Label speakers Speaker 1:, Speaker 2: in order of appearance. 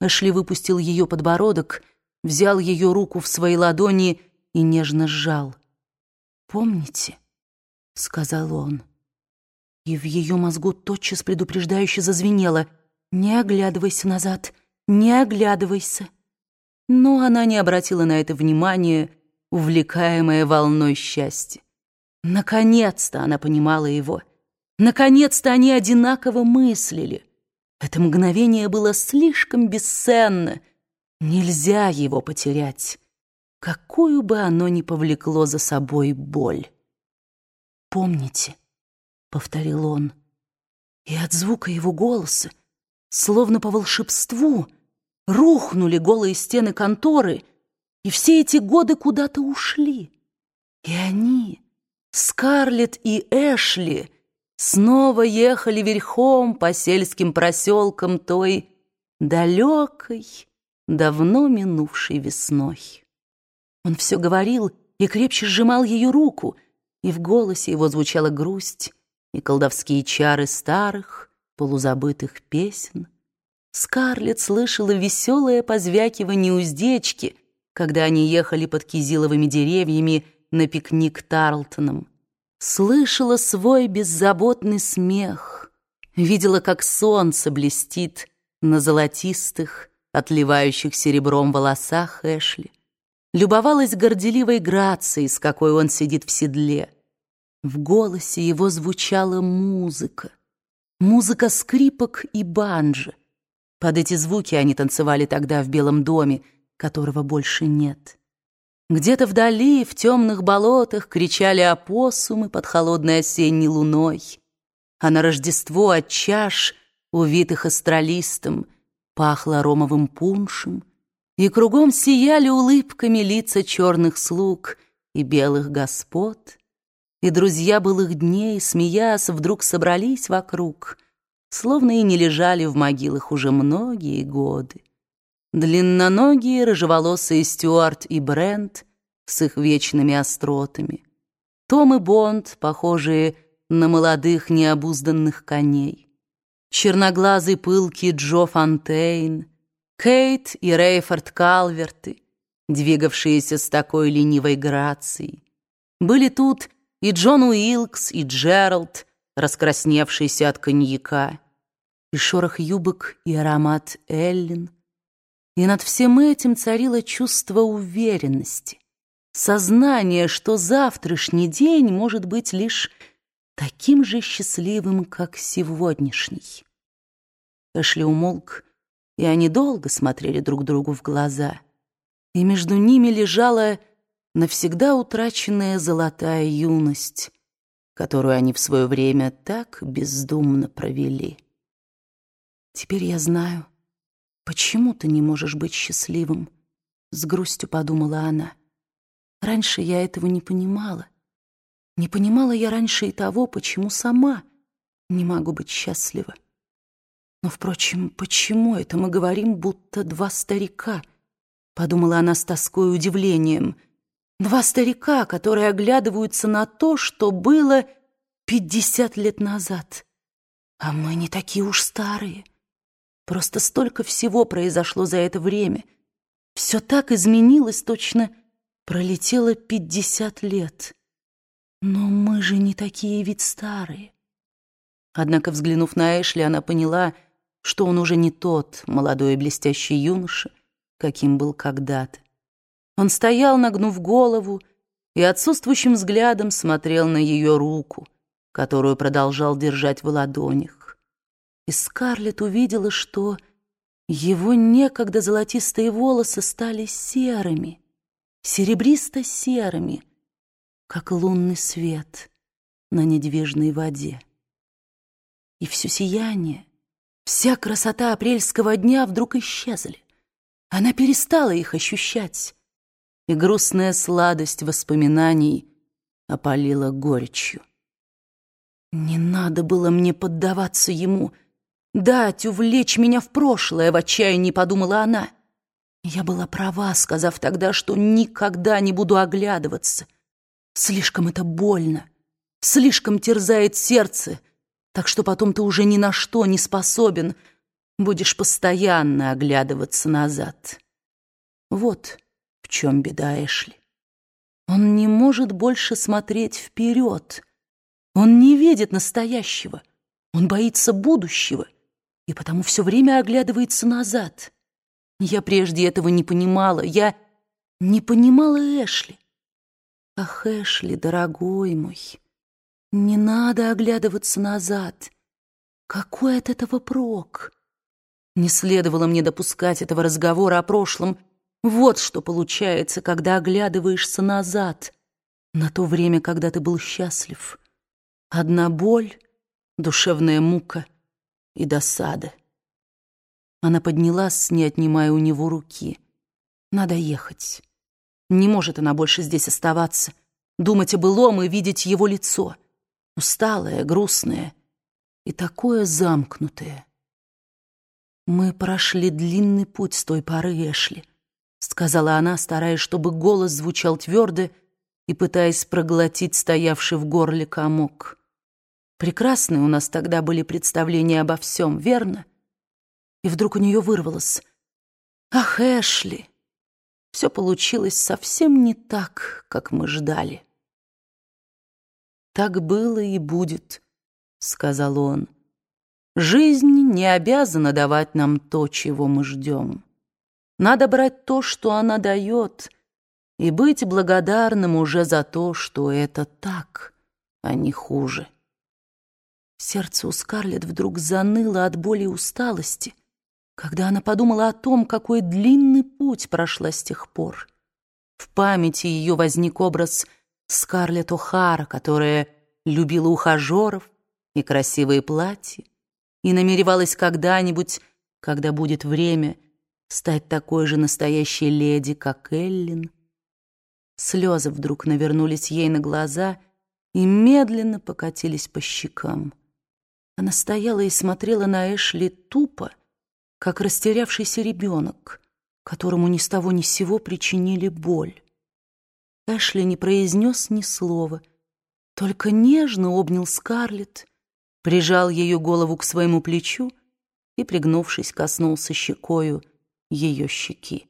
Speaker 1: Эшли выпустил ее подбородок, взял ее руку в свои ладони и нежно сжал. «Помните?» — сказал он. И в ее мозгу тотчас предупреждающе зазвенело. «Не оглядывайся назад, не оглядывайся». Но она не обратила на это внимания, увлекаемая волной счастья. Наконец-то она понимала его. Наконец-то они одинаково мыслили. Это мгновение было слишком бесценно. Нельзя его потерять, какую бы оно ни повлекло за собой боль. «Помните», — повторил он, и от звука его голоса, словно по волшебству, рухнули голые стены конторы, и все эти годы куда-то ушли. И они, Скарлетт и Эшли, снова ехали верхом по сельским проселкам той далекой, давно минувшей весной. Он все говорил и крепче сжимал ее руку, и в голосе его звучала грусть и колдовские чары старых, полузабытых песен. Скарлетт слышала веселое позвякивание уздечки, когда они ехали под кизиловыми деревьями на пикник Тарлтоном. Слышала свой беззаботный смех, видела, как солнце блестит на золотистых, отливающих серебром волосах Эшли. Любовалась горделивой грацией, с какой он сидит в седле. В голосе его звучала музыка. Музыка скрипок и банджо. Под эти звуки они танцевали тогда в Белом доме, которого больше нет. Где-то вдали, в темных болотах, кричали опоссумы под холодной осенней луной. А на Рождество от чаш, увитых астролистом, пахло ромовым пуншем, и кругом сияли улыбками лица черных слуг и белых господ. И друзья былых дней, смеясь, вдруг собрались вокруг, словно и не лежали в могилах уже многие годы. Длинноногие, рыжеволосые Стюарт и Брент с их вечными остротами. Том и Бонд, похожие на молодых необузданных коней. Черноглазый пылкий Джо Фонтейн, Кейт и Рейфорд Калверты, двигавшиеся с такой ленивой грацией. Были тут и Джон Уилкс, и Джеральд, раскрасневшийся от коньяка, и шорох юбок, и аромат Эллен — и над всем этим царило чувство уверенности, сознание, что завтрашний день может быть лишь таким же счастливым, как сегодняшний. Эшли умолк, и они долго смотрели друг другу в глаза, и между ними лежала навсегда утраченная золотая юность, которую они в свое время так бездумно провели. Теперь я знаю, «Почему ты не можешь быть счастливым?» — с грустью подумала она. «Раньше я этого не понимала. Не понимала я раньше и того, почему сама не могу быть счастлива. Но, впрочем, почему это мы говорим, будто два старика?» — подумала она с тоской и удивлением. «Два старика, которые оглядываются на то, что было пятьдесят лет назад. А мы не такие уж старые». Просто столько всего произошло за это время. Все так изменилось, точно пролетело пятьдесят лет. Но мы же не такие ведь старые. Однако, взглянув на Эшли, она поняла, что он уже не тот молодой и блестящий юноша, каким был когда-то. Он стоял, нагнув голову, и отсутствующим взглядом смотрел на ее руку, которую продолжал держать в ладонях и Скарлетт увидела, что его некогда золотистые волосы стали серыми, серебристо-серыми, как лунный свет на недвижной воде. И все сияние, вся красота апрельского дня вдруг исчезли. Она перестала их ощущать, и грустная сладость воспоминаний опалила горечью. Не надо было мне поддаваться ему — дать увлечь меня в прошлое, в отчаянии подумала она. Я была права, сказав тогда, что никогда не буду оглядываться. Слишком это больно, слишком терзает сердце, так что потом ты уже ни на что не способен. будешь постоянно оглядываться назад. Вот в чем беда Эшли. Он не может больше смотреть вперед. Он не видит настоящего. Он боится будущего и потому все время оглядывается назад. Я прежде этого не понимала. Я не понимала Эшли. Ах, Эшли, дорогой мой, не надо оглядываться назад. Какой от этого прок? Не следовало мне допускать этого разговора о прошлом. Вот что получается, когда оглядываешься назад, на то время, когда ты был счастлив. Одна боль, душевная мука и досада. Она поднялась, не отнимая у него руки. Надо ехать. Не может она больше здесь оставаться, думать о былом и видеть его лицо. Усталое, грустное и такое замкнутое. «Мы прошли длинный путь с той поры, Эшли», — сказала она, стараясь, чтобы голос звучал твердо и пытаясь проглотить стоявший в горле комок. «Прекрасные у нас тогда были представления обо всем, верно?» И вдруг у нее вырвалось. «Ах, Эшли!» Все получилось совсем не так, как мы ждали. «Так было и будет», — сказал он. «Жизнь не обязана давать нам то, чего мы ждем. Надо брать то, что она дает, и быть благодарным уже за то, что это так, а не хуже». Сердце у Скарлетт вдруг заныло от боли и усталости, когда она подумала о том, какой длинный путь прошла с тех пор. В памяти ее возник образ Скарлетт О'Хара, которая любила ухажеров и красивые платья и намеревалась когда-нибудь, когда будет время, стать такой же настоящей леди, как Эллин. Слезы вдруг навернулись ей на глаза и медленно покатились по щекам. Она стояла и смотрела на Эшли тупо, как растерявшийся ребенок, которому ни с того ни с сего причинили боль. Эшли не произнес ни слова, только нежно обнял Скарлетт, прижал ее голову к своему плечу и, пригнувшись, коснулся щекою ее щеки.